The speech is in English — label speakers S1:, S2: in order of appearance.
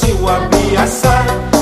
S1: tiwabi asa.